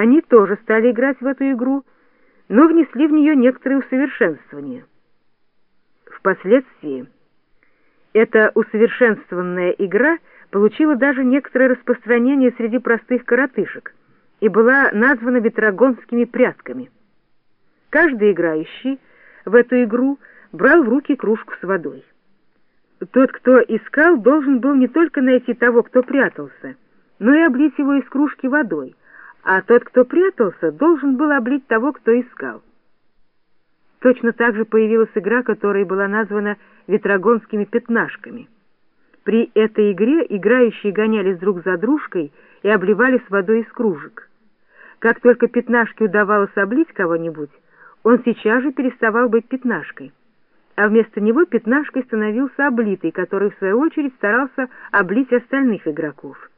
Они тоже стали играть в эту игру, но внесли в нее некоторые усовершенствования. Впоследствии эта усовершенствованная игра получила даже некоторое распространение среди простых коротышек и была названа ветрогонскими прятками. Каждый играющий в эту игру брал в руки кружку с водой. Тот, кто искал, должен был не только найти того, кто прятался, но и облить его из кружки водой, а тот, кто прятался, должен был облить того, кто искал. Точно так же появилась игра, которая была названа «ветрогонскими пятнашками». При этой игре играющие гонялись друг за дружкой и обливались водой из кружек. Как только пятнашке удавалось облить кого-нибудь, он сейчас же переставал быть пятнашкой, а вместо него пятнашкой становился облитый, который в свою очередь старался облить остальных игроков.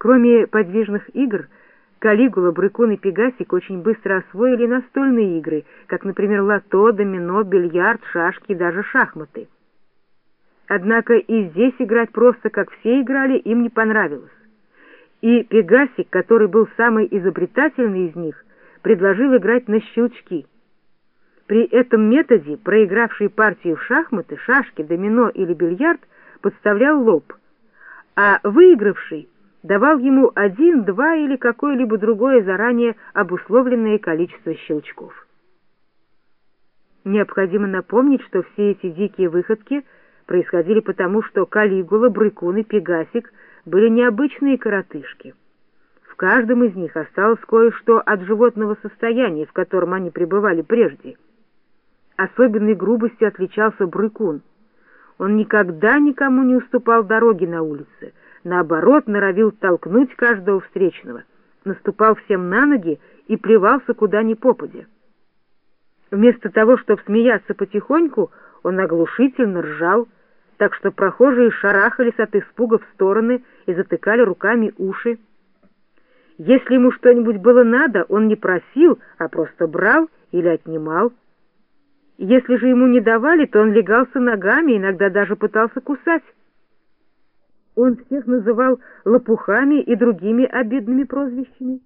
Кроме подвижных игр, Калигула, Брыкун и Пегасик очень быстро освоили настольные игры, как, например, лото, домино, бильярд, шашки и даже шахматы. Однако и здесь играть просто, как все играли, им не понравилось. И Пегасик, который был самый изобретательный из них, предложил играть на щелчки. При этом методе проигравший партию в шахматы, шашки, домино или бильярд подставлял лоб, а выигравший давал ему один, два или какое-либо другое заранее обусловленное количество щелчков. Необходимо напомнить, что все эти дикие выходки происходили потому, что Калигула, Брыкун и Пегасик были необычные коротышки. В каждом из них осталось кое-что от животного состояния, в котором они пребывали прежде. Особенной грубостью отличался Брыкун. Он никогда никому не уступал дороги на улице, наоборот, норовил толкнуть каждого встречного, наступал всем на ноги и плевался куда ни попадя. Вместо того, чтобы смеяться потихоньку, он оглушительно ржал, так что прохожие шарахались от испуга в стороны и затыкали руками уши. Если ему что-нибудь было надо, он не просил, а просто брал или отнимал. Если же ему не давали, то он легался ногами, иногда даже пытался кусать. Он всех называл лопухами и другими обидными прозвищами.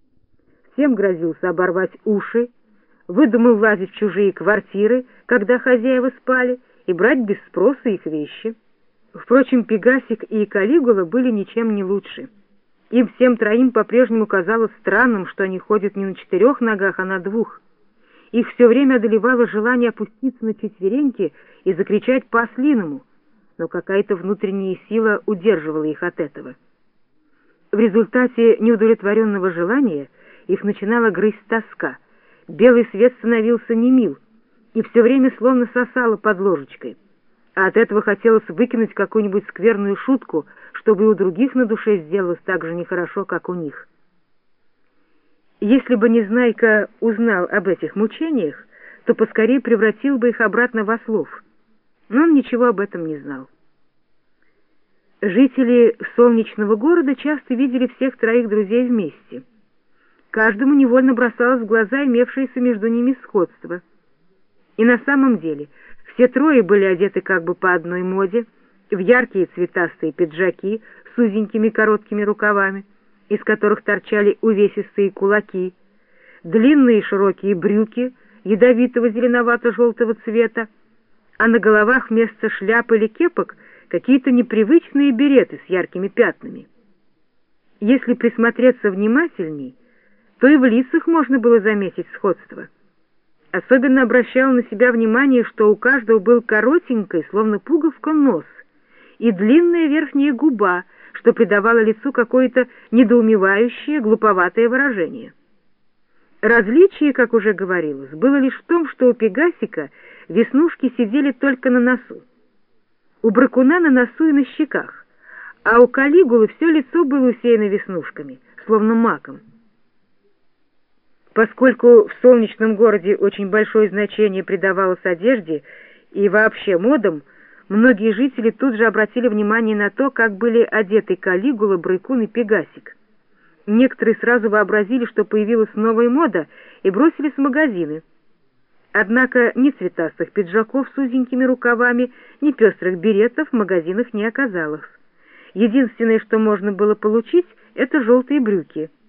Всем грозился оборвать уши, выдумал лазить в чужие квартиры, когда хозяева спали, и брать без спроса их вещи. Впрочем, Пегасик и Калигула были ничем не лучше. Им всем троим по-прежнему казалось странным, что они ходят не на четырех ногах, а на двух. Их все время одолевало желание опуститься на четвереньки и закричать по-ослиному — но какая-то внутренняя сила удерживала их от этого. В результате неудовлетворенного желания их начинала грызть тоска. Белый свет становился немил, и все время словно сосало под ложечкой. А от этого хотелось выкинуть какую-нибудь скверную шутку, чтобы и у других на душе сделалось так же нехорошо, как у них. Если бы Незнайка узнал об этих мучениях, то поскорее превратил бы их обратно в ослов — но он ничего об этом не знал. Жители солнечного города часто видели всех троих друзей вместе. Каждому невольно бросалось в глаза имевшееся между ними сходство. И на самом деле все трое были одеты как бы по одной моде, в яркие цветастые пиджаки с узенькими короткими рукавами, из которых торчали увесистые кулаки, длинные широкие брюки ядовитого зеленовато-желтого цвета, а на головах вместо шляп или кепок какие-то непривычные береты с яркими пятнами. Если присмотреться внимательней, то и в лицах можно было заметить сходство. Особенно обращал на себя внимание, что у каждого был коротенький, словно пуговка, нос и длинная верхняя губа, что придавало лицу какое-то недоумевающее, глуповатое выражение. Различие, как уже говорилось, было лишь в том, что у Пегасика — веснушки сидели только на носу. У бракуна на носу и на щеках, а у Калигулы все лицо было усеяно веснушками, словно маком. Поскольку в солнечном городе очень большое значение придавалось одежде и вообще модам, многие жители тут же обратили внимание на то, как были одеты Калигула, Брыкун и Пегасик. Некоторые сразу вообразили, что появилась новая мода, и бросились в магазины — Однако ни цветастых пиджаков с узенькими рукавами, ни пестрых беретов в магазинах не оказалось. Единственное, что можно было получить, это желтые брюки —